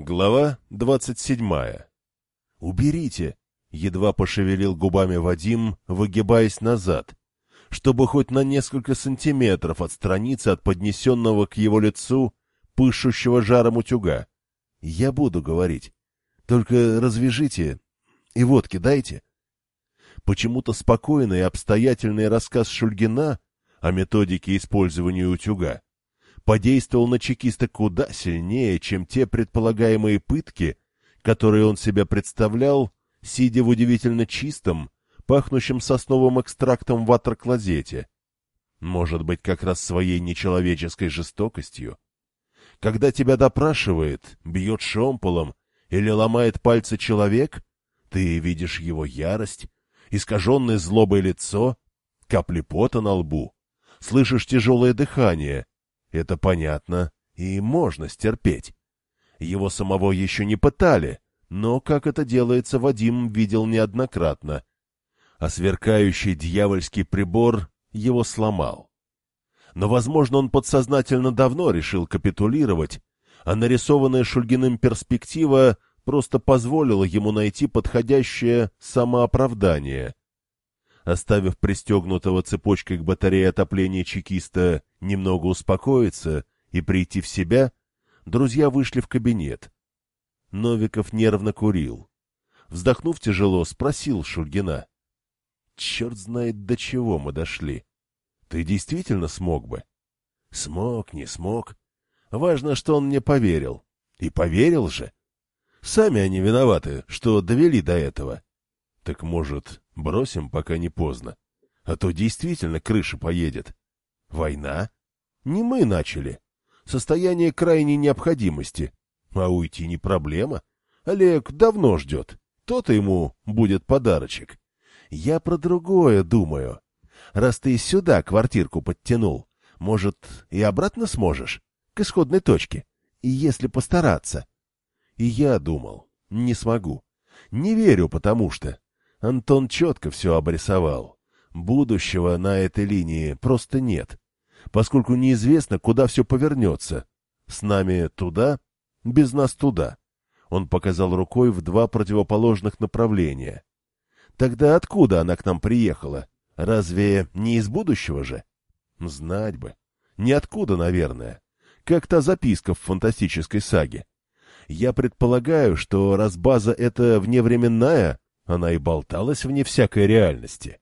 Глава двадцать седьмая. «Уберите!» — едва пошевелил губами Вадим, выгибаясь назад, чтобы хоть на несколько сантиметров отстраниться от поднесенного к его лицу пышущего жаром утюга. «Я буду говорить. Только развяжите и водки дайте». Почему-то спокойный и обстоятельный рассказ Шульгина о методике использования утюга подействовал на чекиста куда сильнее, чем те предполагаемые пытки, которые он себя представлял, сидя в удивительно чистом, пахнущем сосновым экстрактом ватер-клозете. Может быть, как раз своей нечеловеческой жестокостью. Когда тебя допрашивает, бьет шомполом или ломает пальцы человек, ты видишь его ярость, искаженное злобой лицо, капли пота на лбу, слышишь тяжелое дыхание, это понятно и можно стерпеть. Его самого еще не пытали, но как это делается, Вадим видел неоднократно. А сверкающий дьявольский прибор его сломал. Но, возможно, он подсознательно давно решил капитулировать, а нарисованная Шульгиным перспектива просто позволила ему найти подходящее самооправдание. Оставив пристегнутого цепочкой к батарее отопления чекиста немного успокоиться и прийти в себя, друзья вышли в кабинет. Новиков нервно курил. Вздохнув тяжело, спросил Шульгина. — Черт знает, до чего мы дошли. Ты действительно смог бы? — Смог, не смог. Важно, что он мне поверил. И поверил же. Сами они виноваты, что довели до этого. Так, может, Бросим, пока не поздно. А то действительно крыша поедет. Война? Не мы начали. Состояние крайней необходимости. А уйти не проблема. Олег давно ждет. То-то ему будет подарочек. Я про другое думаю. Раз ты сюда квартирку подтянул, может, и обратно сможешь? К исходной точке. И если постараться. И я думал, не смогу. Не верю, потому что... Антон четко все обрисовал. Будущего на этой линии просто нет, поскольку неизвестно, куда все повернется. С нами туда, без нас туда. Он показал рукой в два противоположных направления. Тогда откуда она к нам приехала? Разве не из будущего же? Знать бы. Ниоткуда, наверное. Как та записка в фантастической саге. Я предполагаю, что раз база эта вневременная, она и болталась вне всякой реальности.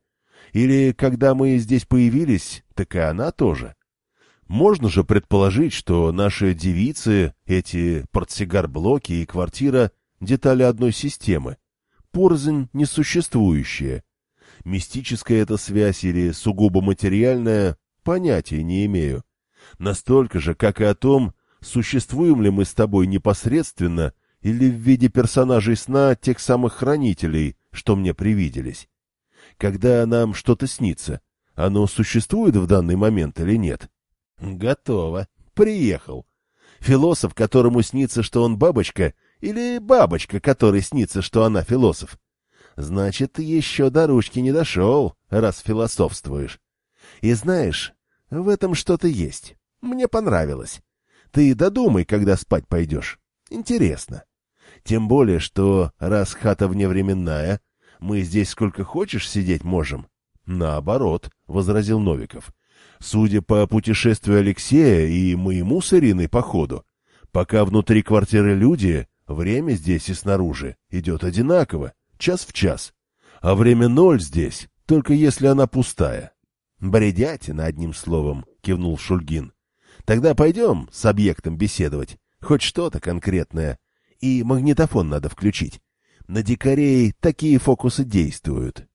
Или, когда мы здесь появились, так и она тоже. Можно же предположить, что наши девицы, эти портсигар-блоки и квартира — детали одной системы. Порознь несуществующая. Мистическая эта связь или сугубо материальная — понятия не имею. Настолько же, как и о том, существуем ли мы с тобой непосредственно — или в виде персонажей сна тех самых хранителей, что мне привиделись. Когда нам что-то снится, оно существует в данный момент или нет? Готово. Приехал. Философ, которому снится, что он бабочка, или бабочка, которой снится, что она философ? Значит, еще до ручки не дошел, раз философствуешь. И знаешь, в этом что-то есть. Мне понравилось. Ты додумай, когда спать пойдешь. Интересно. Тем более, что раз хата вневременная, мы здесь сколько хочешь сидеть можем. Наоборот, — возразил Новиков. Судя по путешествию Алексея и моему с Ириной походу, пока внутри квартиры люди, время здесь и снаружи идет одинаково, час в час. А время ноль здесь, только если она пустая. — Бредятина, одним словом, — кивнул Шульгин. — Тогда пойдем с объектом беседовать, хоть что-то конкретное и магнитофон надо включить. На дикарей такие фокусы действуют.